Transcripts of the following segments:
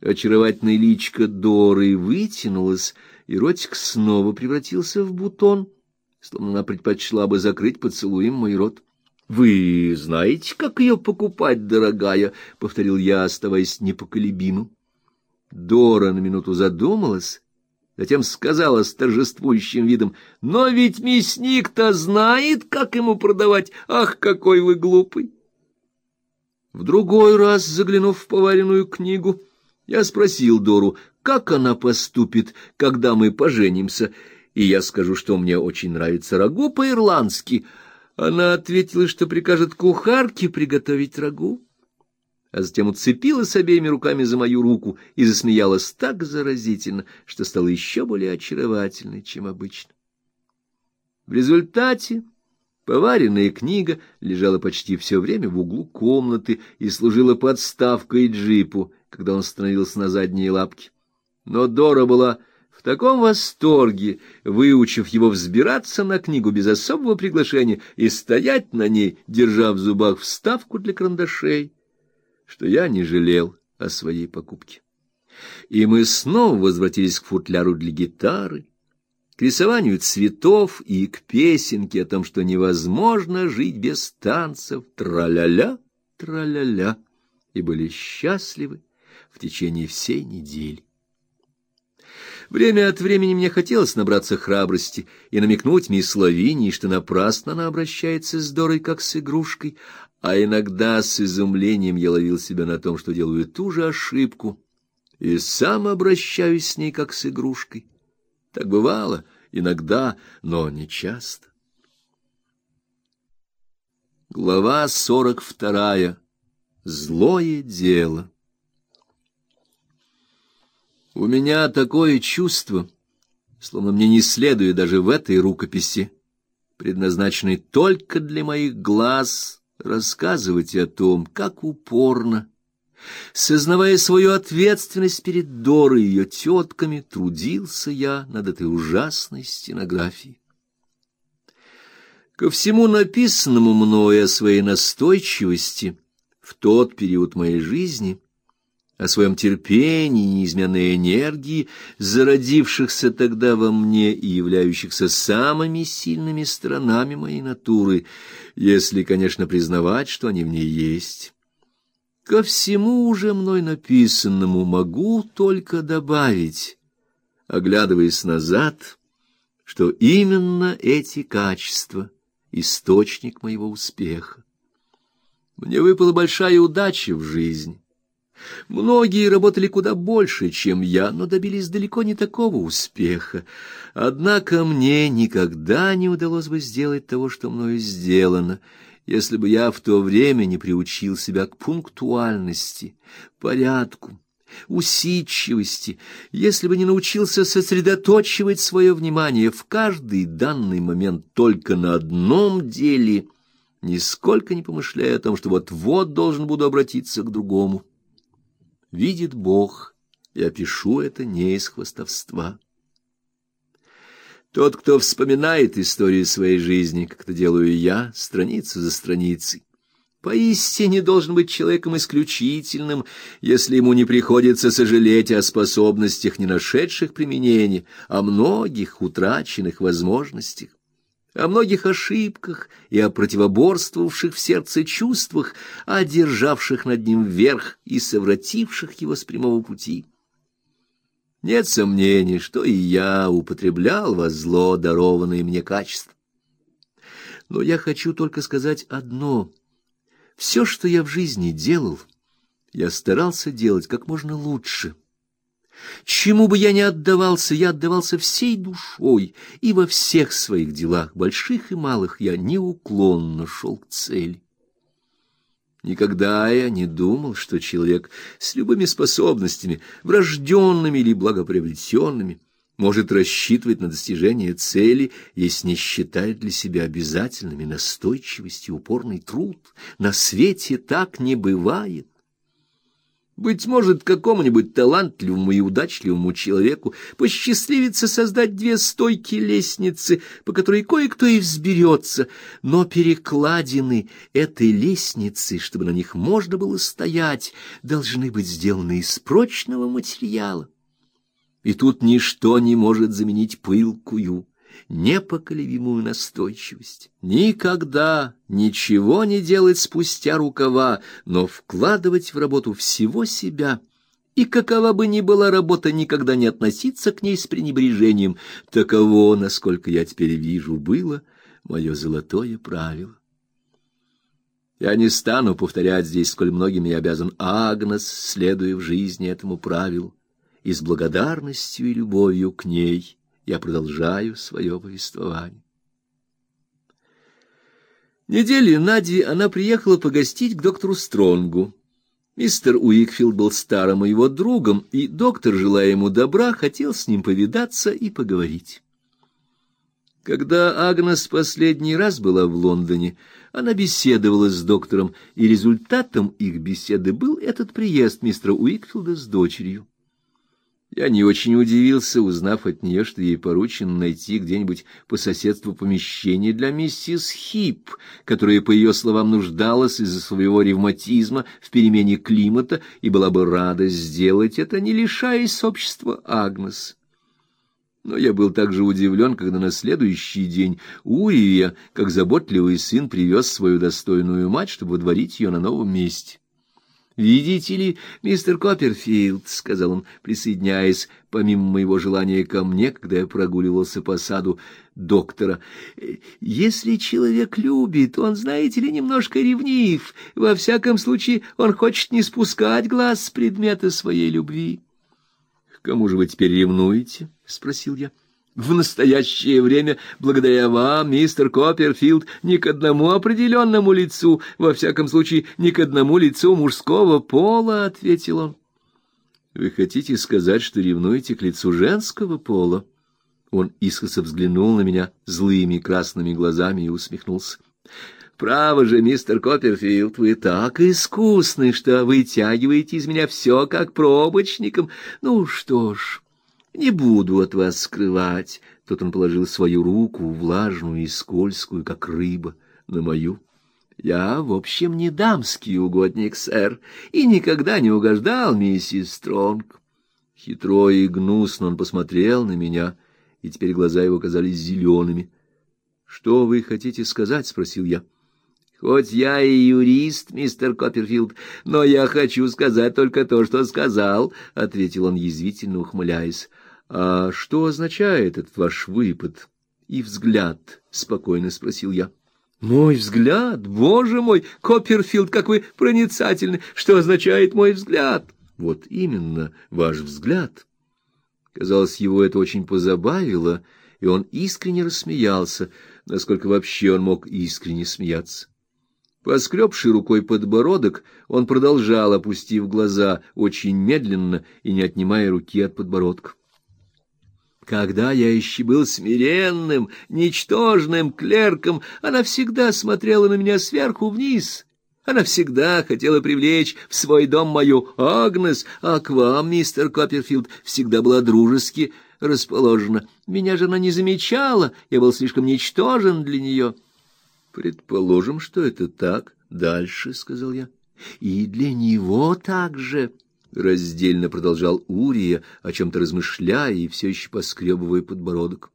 Очаровательное личико Доры вытянулось, и ротик снова превратился в бутон, словно она предпочла бы закрыть поцелуем мой рот. «Вы знаете, как ее покупать, дорогая?» — повторил я, оставаясь непоколебимым. Дора на минуту задумалась, затем сказала с торжествующим видом, «Но ведь мясник-то знает, как ему продавать. Ах, какой вы глупый!» В другой раз, заглянув в поваренную книгу, я спросил Дору, как она поступит, когда мы поженимся, и я скажу, что мне очень нравится рагу по-ирландски — она ответила, что прикажет кухарке приготовить рагу, а затем уцепилась обеими руками за мою руку и засмеялась так заразительно, что стала еще более очаровательной, чем обычно. В результате поваренная книга лежала почти все время в углу комнаты и служила подставкой джипу, когда он становился на задние лапки. Но Дора была в таком восторге, выучив его взбираться на книгу без особого приглашения и стоять на ней, держа в зубах вставку для карандашей, что я не жалел о своей покупке. И мы снова возвратились к футляру для гитары, к рисованию цветов и к песенке о том, что невозможно жить без танцев, тра-ля-ля, тра-ля-ля, и были счастливы в течение всей недели. Время от времени мне хотелось набраться храбрости и намекнуть мисс Лавинии, что напрасно она обращается с Дорой как с игрушкой, а иногда с изумлением я ловил себя на том, что делаю ту же ошибку, и сам обращаюсь с ней как с игрушкой. Так бывало иногда, но не часто. Глава сорок вторая. Злое дело. У меня такое чувство, словно мне не следует даже в этой рукописи, предназначенной только для моих глаз, рассказывать о том, как упорно, сознавая свою ответственность перед Дорой и ее тетками, трудился я над этой ужасной стенографией. Ко всему написанному мною о своей настойчивости в тот период моей жизни — о своем терпении и неизменной энергии, зародившихся тогда во мне и являющихся самыми сильными сторонами моей натуры, если, конечно, признавать, что они в ней есть. Ко всему уже мной написанному могу только добавить, оглядываясь назад, что именно эти качества — источник моего успеха. Мне выпала большая удача в жизни Многие работали куда больше, чем я, но добились далеко не такого успеха. Однако мне никогда не удалось бы сделать того, что мною сделано, если бы я в то время не приучил себя к пунктуальности, порядку, усидчивости, если бы не научился сосредоточивать свое внимание в каждый данный момент только на одном деле, нисколько не помышляя о том, что вот-вот должен буду обратиться к другому видит Бог, я пишу это не из хвастовства. Тот, кто вспоминает историю своей жизни, как это делаю я, страницу за страницей, поистине должен быть человеком исключительным, если ему не приходится сожалеть о способностях, не нашедших применения, о многих утраченных возможностях о многих ошибках и о противоборствовавших в сердце чувствах, одержавших над ним верх и совративших его с прямого пути. Нет сомнений, что и я употреблял во зло дарованные мне качества. Но я хочу только сказать одно. Все, что я в жизни делал, я старался делать как можно лучше — Чему бы я ни отдавался, я отдавался всей душой, и во всех своих делах, больших и малых, я неуклонно шел к цели. Никогда я не думал, что человек с любыми способностями, врожденными или благоприобретенными, может рассчитывать на достижение цели, если не считает для себя обязательными настойчивость и упорный труд. На свете так не бывает. Быть может, какому-нибудь талантливому и удачливому человеку посчастливится создать две стойки лестницы, по которой кое-кто и взберется, но перекладины этой лестницы, чтобы на них можно было стоять, должны быть сделаны из прочного материала. И тут ничто не может заменить пылкую, непоколебимую настойчивость. Никогда ничего не делать спустя рукава, но вкладывать в работу всего себя. И какова бы ни была работа, никогда не относиться к ней с пренебрежением. Таково, насколько я теперь вижу, было мое золотое правило. Я не стану повторять здесь, сколь многим я обязан Агнес, следуя в жизни этому правилу, и с благодарностью и любовью к ней я продолжаю свое повествование. Недели Нади она приехала погостить к доктору Стронгу. Мистер Уикфилд был старым его другом, и доктор, желая ему добра, хотел с ним повидаться и поговорить. Когда Агнес последний раз была в Лондоне, она беседовала с доктором, и результатом их беседы был этот приезд мистера Уикфилда с дочерью. Я не очень удивился, узнав от нее, что ей поручено найти где-нибудь по соседству помещение для миссис Хип, которая, по ее словам, нуждалась из-за своего ревматизма в перемене климата и была бы рада сделать это, не лишаясь общества Агнес. Но я был также удивлен, когда на следующий день Урия, как заботливый сын, привез свою достойную мать, чтобы водворить ее на новом месте. «Видите ли, мистер Копперфилд», — сказал он, присоединяясь, помимо моего желания ко мне, когда я прогуливался по саду доктора, «если человек любит, он, знаете ли, немножко ревнив. Во всяком случае, он хочет не спускать глаз с предмета своей любви». «К кому же вы теперь ревнуете?» — спросил я. В настоящее время, благодаря вам, мистер Копперфилд, ни к одному определенному лицу, во всяком случае, ни к одному лицу мужского пола, — ответил он. — Вы хотите сказать, что ревнуете к лицу женского пола? Он искоса взглянул на меня злыми красными глазами и усмехнулся. — Право же, мистер Копперфилд, вы так искусны, что вытягиваете из меня все как пробочником. Ну что ж... Не буду от вас скрывать. Тут он положил свою руку, влажную и скользкую, как рыба, на мою. Я, в общем, не дамский угодник, сэр, и никогда не угождал миссис Стронг. Хитро и гнусно он посмотрел на меня, и теперь глаза его казались зелеными. — Что вы хотите сказать? — спросил я. — Хоть я и юрист, мистер Копперфилд, но я хочу сказать только то, что сказал, — ответил он язвительно, ухмыляясь. А что означает этот ваш выпад и взгляд? спокойно спросил я. Мой взгляд, боже мой, Копперфилд, как вы проницательны. Что означает мой взгляд? Вот именно, ваш взгляд. Казалось, его это очень позабавило, и он искренне рассмеялся, насколько вообще он мог искренне смеяться. Поскребший рукой подбородок, он продолжал, опустив глаза, очень медленно и не отнимая руки от подбородка. Когда я еще был смиренным, ничтожным клерком, она всегда смотрела на меня сверху вниз. Она всегда хотела привлечь в свой дом мою Агнес, а к вам, мистер Копперфилд, всегда была дружески расположена. Меня же она не замечала, я был слишком ничтожен для нее. — Предположим, что это так. Дальше, — сказал я. — И для него также раздельно продолжал Урия, о чем-то размышляя и все еще поскребывая подбородок.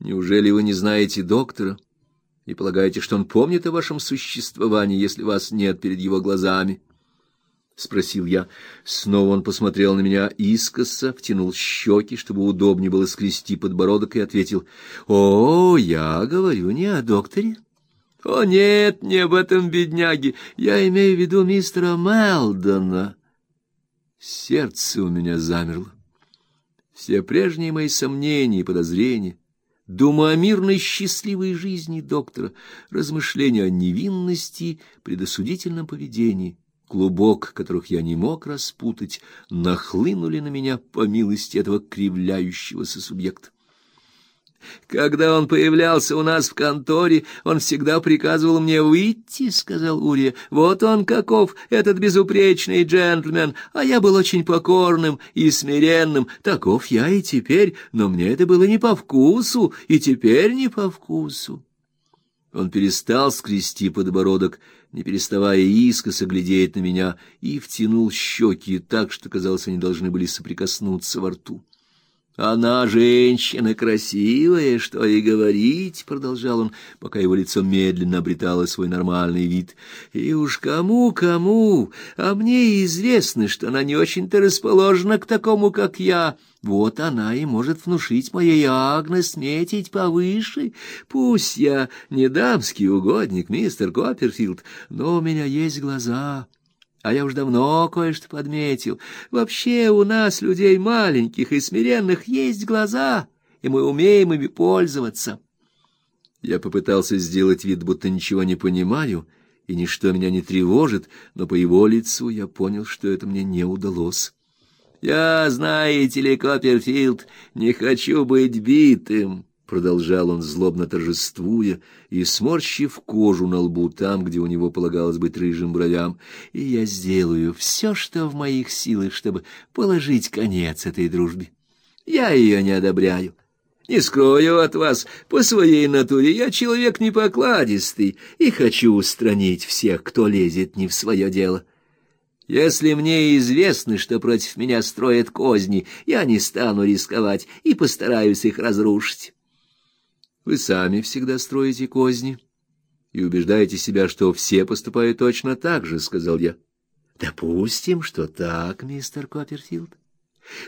Неужели вы не знаете доктора и полагаете, что он помнит о вашем существовании, если вас нет перед его глазами? спросил я. Снова он посмотрел на меня искоса, втянул щеки, чтобы удобнее было скрести подбородок, и ответил: "О, я говорю не о докторе, о нет, не об этом бедняге. Я имею в виду мистера Мелдона. Сердце у меня замерло. Все прежние мои сомнения и подозрения, думы о мирной счастливой жизни доктора, размышления о невинности, предосудительном поведении, клубок, которых я не мог распутать, нахлынули на меня по милости этого кривляющегося субъекта. Когда он появлялся у нас в конторе, он всегда приказывал мне выйти, — сказал Урия. Вот он каков, этот безупречный джентльмен, а я был очень покорным и смиренным. Таков я и теперь, но мне это было не по вкусу, и теперь не по вкусу. Он перестал скрести подбородок, не переставая искоса глядеть на меня, и втянул щеки так, что, казалось, они должны были соприкоснуться во рту. Она женщина красивая, что и говорить, продолжал он, пока его лицо медленно обретало свой нормальный вид. И уж кому кому, а мне известно, что она не очень-то расположена к такому, как я. Вот она и может внушить моей Агнес метить повыше. Пусть я не дамский угодник, мистер Копперфилд, но у меня есть глаза. А я уж давно кое-что подметил. Вообще у нас, людей маленьких и смиренных, есть глаза, и мы умеем ими пользоваться. Я попытался сделать вид, будто ничего не понимаю, и ничто меня не тревожит, но по его лицу я понял, что это мне не удалось. Я, знаете ли, Копперфилд, не хочу быть битым. Продолжал он, злобно торжествуя и сморщив кожу на лбу там, где у него полагалось быть рыжим бровям, и я сделаю все, что в моих силах, чтобы положить конец этой дружбе. Я ее не одобряю. Не скрою от вас, по своей натуре я человек непокладистый и хочу устранить всех, кто лезет не в свое дело. Если мне известно, что против меня строят козни, я не стану рисковать и постараюсь их разрушить. Вы сами всегда строите козни и убеждаете себя, что все поступают точно так же, — сказал я. — Допустим, что так, мистер Копперфилд.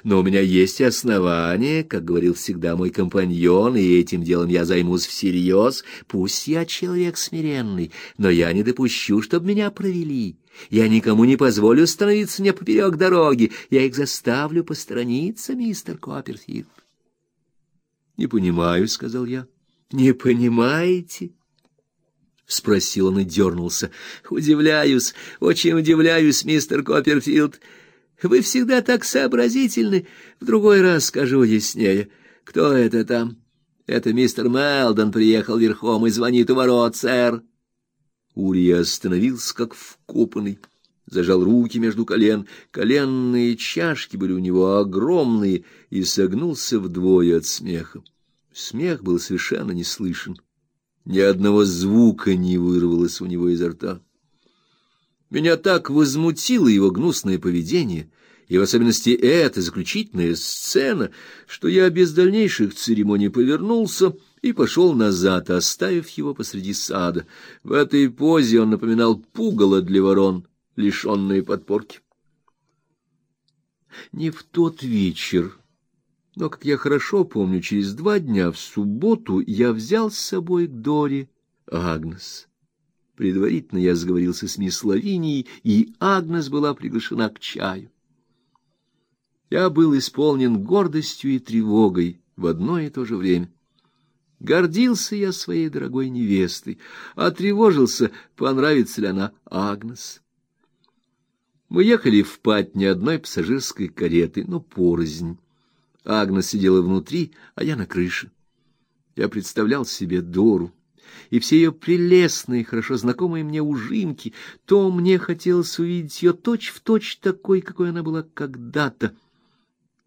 Но у меня есть основания, как говорил всегда мой компаньон, и этим делом я займусь всерьез. Пусть я человек смиренный, но я не допущу, чтобы меня провели. Я никому не позволю становиться мне поперек дороги. Я их заставлю посторониться, мистер Копперфилд. — Не понимаю, — сказал я. Не понимаете? спросил он и дернулся. Удивляюсь, очень удивляюсь, мистер Копперфилд. Вы всегда так сообразительны. В другой раз скажу яснее. Кто это там? Это мистер Мелдон приехал верхом и звонит у ворот, сэр. Урия остановился как вкопанный, зажал руки между колен. Коленные чашки были у него огромные и согнулся вдвое от смеха. Смех был совершенно не слышен. Ни одного звука не вырвалось у него изо рта. Меня так возмутило его гнусное поведение, и в особенности эта заключительная сцена, что я без дальнейших церемоний повернулся и пошел назад, оставив его посреди сада. В этой позе он напоминал пугало для ворон, лишенные подпорки. Не в тот вечер но, как я хорошо помню, через два дня в субботу я взял с собой к Доре Агнес. Предварительно я сговорился с мисс Лавинией, и Агнес была приглашена к чаю. Я был исполнен гордостью и тревогой в одно и то же время. Гордился я своей дорогой невестой, а тревожился, понравится ли она Агнес. Мы ехали в пать ни одной пассажирской кареты, но порознь. Агнес сидела внутри, а я на крыше. Я представлял себе Дору, и все ее прелестные, хорошо знакомые мне ужимки, то мне хотелось увидеть ее точь-в-точь такой, какой она была когда-то.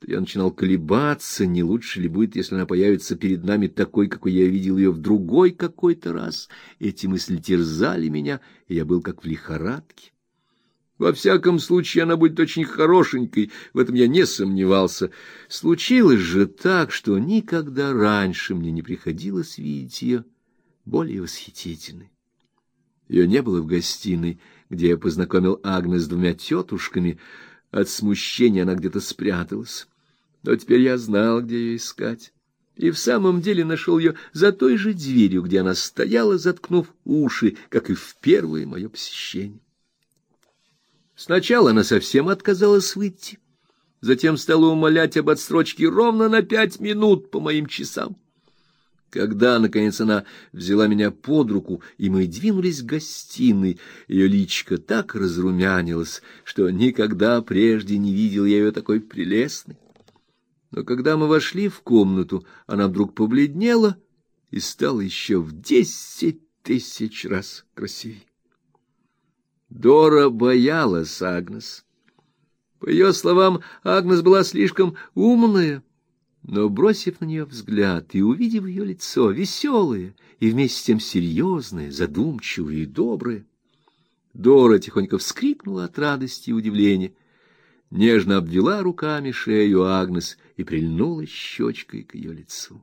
Я начинал колебаться, не лучше ли будет, если она появится перед нами такой, какой я видел ее в другой какой-то раз. Эти мысли терзали меня, и я был как в лихорадке. Во всяком случае, она будет очень хорошенькой, в этом я не сомневался. Случилось же так, что никогда раньше мне не приходилось видеть ее более восхитительной. Ее не было в гостиной, где я познакомил Агнес с двумя тетушками. От смущения она где-то спряталась. Но теперь я знал, где ее искать. И в самом деле нашел ее за той же дверью, где она стояла, заткнув уши, как и в первое мое посещение. Сначала она совсем отказалась выйти, затем стала умолять об отсрочке ровно на пять минут по моим часам. Когда, наконец, она взяла меня под руку, и мы двинулись к гостиной, ее личико так разрумянилось, что никогда прежде не видел я ее такой прелестной. Но когда мы вошли в комнату, она вдруг побледнела и стала еще в десять тысяч раз красивее. Дора боялась Агнес. По ее словам, Агнес была слишком умная, но, бросив на нее взгляд и увидев ее лицо, веселое и вместе с тем серьезное, задумчивое и доброе, Дора тихонько вскрикнула от радости и удивления, нежно обвела руками шею Агнес и прильнула щечкой к ее лицу.